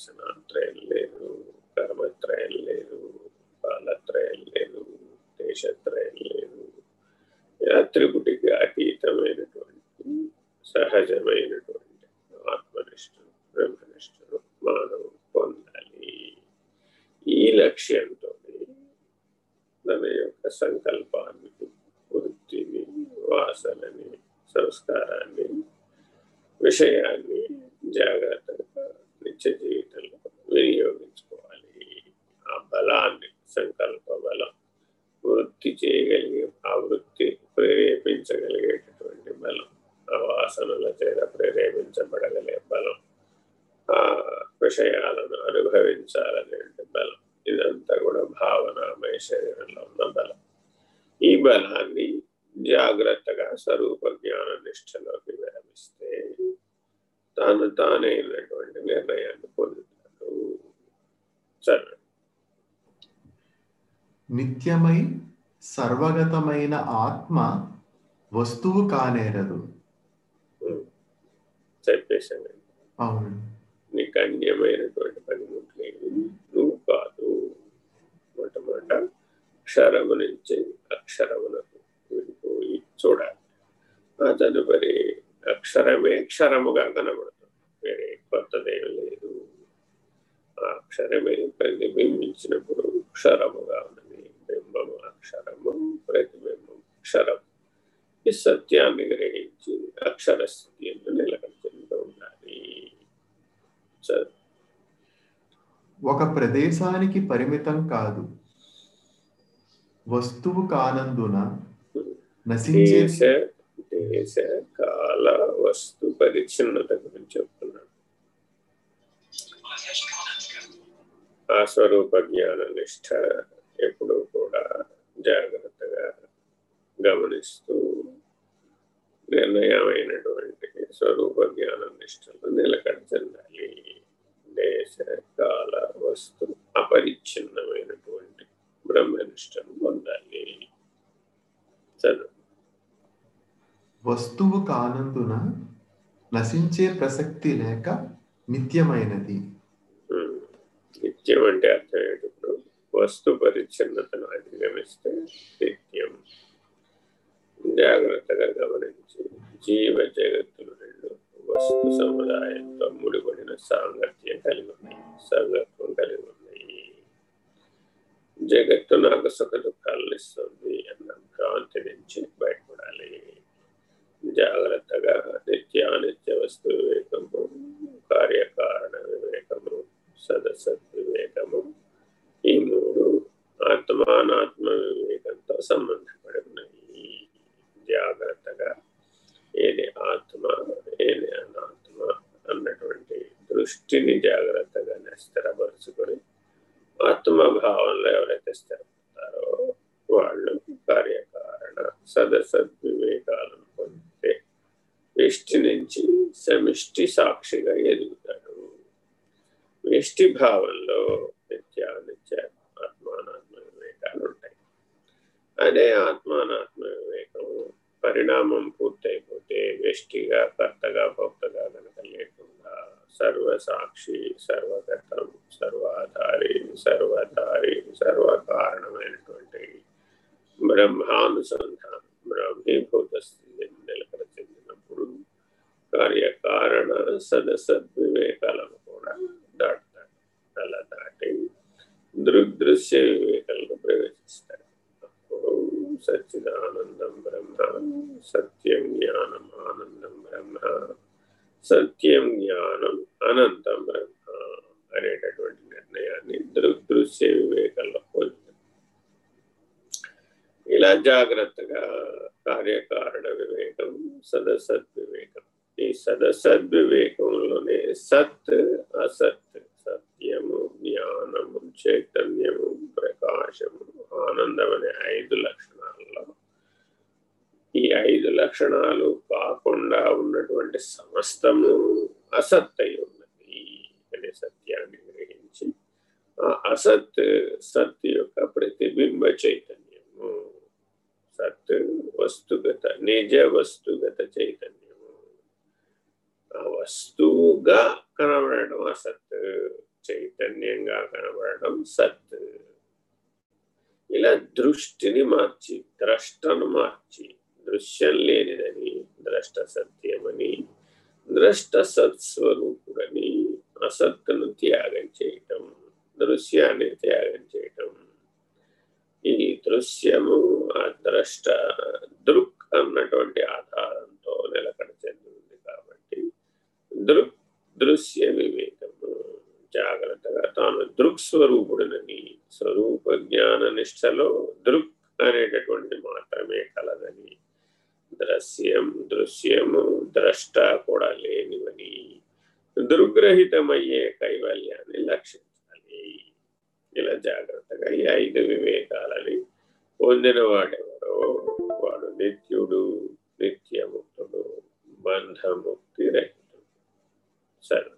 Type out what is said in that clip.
వాసనాత్రయం లేదు కర్మత్రయం లేదు కాలత్రయం లేదు దేశత్రయం లేదు. యాత్రికుడికి అతీతమైనటువంటి సహజమైనటువంటి ఆత్మనిష్టను బ్రహ్మనిష్టను మానవు పొందాలి. ఈ లక్ష్యంతో తన యొక్క సంకల్పాన్ని వృత్తిని వాసనని సంస్కారాన్ని విషయాన్ని జాగ్రత్తగా నిత్య జీవితంలో వినియోగించుకోవాలి ఆ బలాన్ని సంకల్ప బలం వృత్తి చేయగలిగే ఆ వృత్తి ప్రేరేపించగలిగేటటువంటి బలం. ఆ వాసనల చేత ప్రేరేపించబడగలే బలం. ఆ విషయాలను అనుభవించాలనే బలం. ఇదంతా కూడా భావనామయ శరీరంలో ఉన్న బలం. ఈ బలాన్ని జాగ్రత్తగా స్వరూప జ్ఞాన నిష్టలోకి విరమిస్తే తాను తానైనటువంటి నిర్ణయాన్ని పొందుతాడు. సరే నిత్యమై సర్వగతమైన ఆత్మ వస్తువు కానేరదు. చెప్పేశాను అవును. నీకు అన్యమైనటువంటి పనిముట్లేదు నువ్వు కాదు. మొట్టమొదట అక్షరము నుంచి అక్షరమునకు వెళ్ళిపోయి చూడాలి. ఆ తదుపరి అక్షరమే క్షరముగా కనబడుతుంది. వేరే కొత్తదేమి లేదు. ఆ అక్షరమే ప్రతిబింబించినప్పుడు క్షరముగా బింబము అక్షరము ప్రతిబింబం అక్షరం ఈ సత్యాన్ని గ్రహించి అక్షర స్థితి ಎಂದು నిలకడచెందుతూ ఉండాలి ఒక ప్రదేశానికి పరిమితం కాదు. వస్తువు కానందున దేశ కాల వస్తు పరిచ్ఛిన్నత గురించి చెప్తున్నాడు. ఆ స్వరూప జ్ఞాన నిష్ట ఎప్పుడు కూడా జాగ్రత్తగా గమనిస్తూ నిర్ణయమైనటువంటి స్వరూప జ్ఞాన నిష్టలు నిలకడ చెందాలి దేశ కాల వస్తు అపరిచ్ఛిన్నమైనటువంటి బ్రహ్మనిష్టను పొందాలి. చదువు వస్తువు కానందున నశించే ప్రసక్తి లేక నిత్యమైనది. నిత్యం అంటే అర్థం ఏంటప్పుడు వస్తు పరిచ్ఛిన్నతను అధిగమిస్తే నిత్యం. జాగ్రత్తగా గమనించి జీవ రెండు వస్తు సముదాయంతో ముడిపడిన సాంగత్యం కలిగి ఉన్నాయి సంగత్వం కలిగి ఉన్నాయి జగత్తు నాకు సుఖ దుఃఖాలను ఇస్తుంది అన్న భ్రాంతి నుంచి బయటపడాలి జాగ్రత్తగా నిత్యానిత్య వస్తు వివేకము కార్యకారణ వివేకము సదసత్ వివేకము ఈ మూడు ఆత్మానాత్మ వివేకంతో సంబంధం ఉన్నాయి జాగ్రత్తగా ఏది ఆత్మ ఏది అనాత్మ అన్నటువంటి దృష్టిని జాగ్రత్తగా స్థిరపరుచుకొని ఆత్మభావంలో ఎవరైతే స్థిరపడతారో వాళ్ళు కార్యకారణ సదసద్ వివేకాలను పొందితే వ్యష్టి నుంచి సమిష్టి సాక్షిగా ఎదుగుతాడు వ్యష్టి భావంలో నిత్యానిత్య ఆత్మానాత్మ వివేకాలు ఉంటాయి అదే ఆత్మానాత్మ వివేకం పరిణామం పూర్తయిపోతే వ్యష్టిగా కర్తగా భక్త సర్వసాక్షి సర్వగతం సర్వాధారి సర్వధారి సర్వకారణమైనటువంటి బ్రహ్మానుసంధానం బ్రహ్మీభూత స్థితిని నిలకడ చెందినప్పుడు కార్యకారణ సదసద్వివేకాలను కూడా దాటుతాడు అలా దాటి దృగ్దృశ్య వివేకాలను ప్రవేశిస్తాడు అప్పుడు సచ్చిదానందం బ్రహ్మ సత్యం జ్ఞానం ఆనందం బ్రహ్మ సత్యం జ్ఞానం అనంతం బ్రహ్మ అనేటటువంటి నిర్ణయాన్ని దృగ్దృశ్య వివేకంలో పొందుతాం ఇలా జాగ్రత్తగా కార్యకారణ వివేకం సదసద్ వివేకం ఈ సదసద్ వివేకంలోనే సత్ అసత్ సత్యము జ్ఞానము చైతన్యము ప్రకాశము ఆనందం అనే ఐదు లక్షణాలలో ఈ ఐదు లక్షణాలు కాకుండా ఉన్నటువంటి సమస్తము అసత్ అయి ఉన్నది అనే సత్యాన్ని గ్రహించి ఆ అసత్ సత్ యొక్క ప్రతిబింబ చైతన్యము సత్ వస్తుగత నిజ వస్తుగత చైతన్యము ఆ వస్తువుగా కనబడడం అసత్ చైతన్యంగా కనబడడం సత్ ఇలా దృష్టిని మార్చి ద్రష్టను మార్చి దృశ్యం లేనిదని ద్రష్ట సత్యమని ద్రష్ట సత్స్వరూపుడని అసత్తును త్యాగం చేయటం దృశ్యాన్ని త్యాగం చేయటం. ఈ దృశ్యము ఆ ద్రష్ట దృక్ అన్నటువంటి ఆధారంతో నిలకడ చెంది కాబట్టి దృక్ దృశ్య వివేకము జాగ్రత్తగా తాను దృక్ స్వరూపుడునని స్వరూప జ్ఞాన నిష్టలో దృక్ అనేటటువంటి మాత్రమే కలదని. దృశ్యం దృశ్యము ద్రష్ట కూడా లేనివని. దుర్గ్రహితమయ్యే కైవల్యాన్ని లక్ష్యం ఇలా జాగ్రత్తగా ఈ ఐదు వివేకాలని పొందిన వాడెవరో వాడు నిత్యుడు నిత్యముక్తుడు బంధముక్తి రహితుడు. సరే.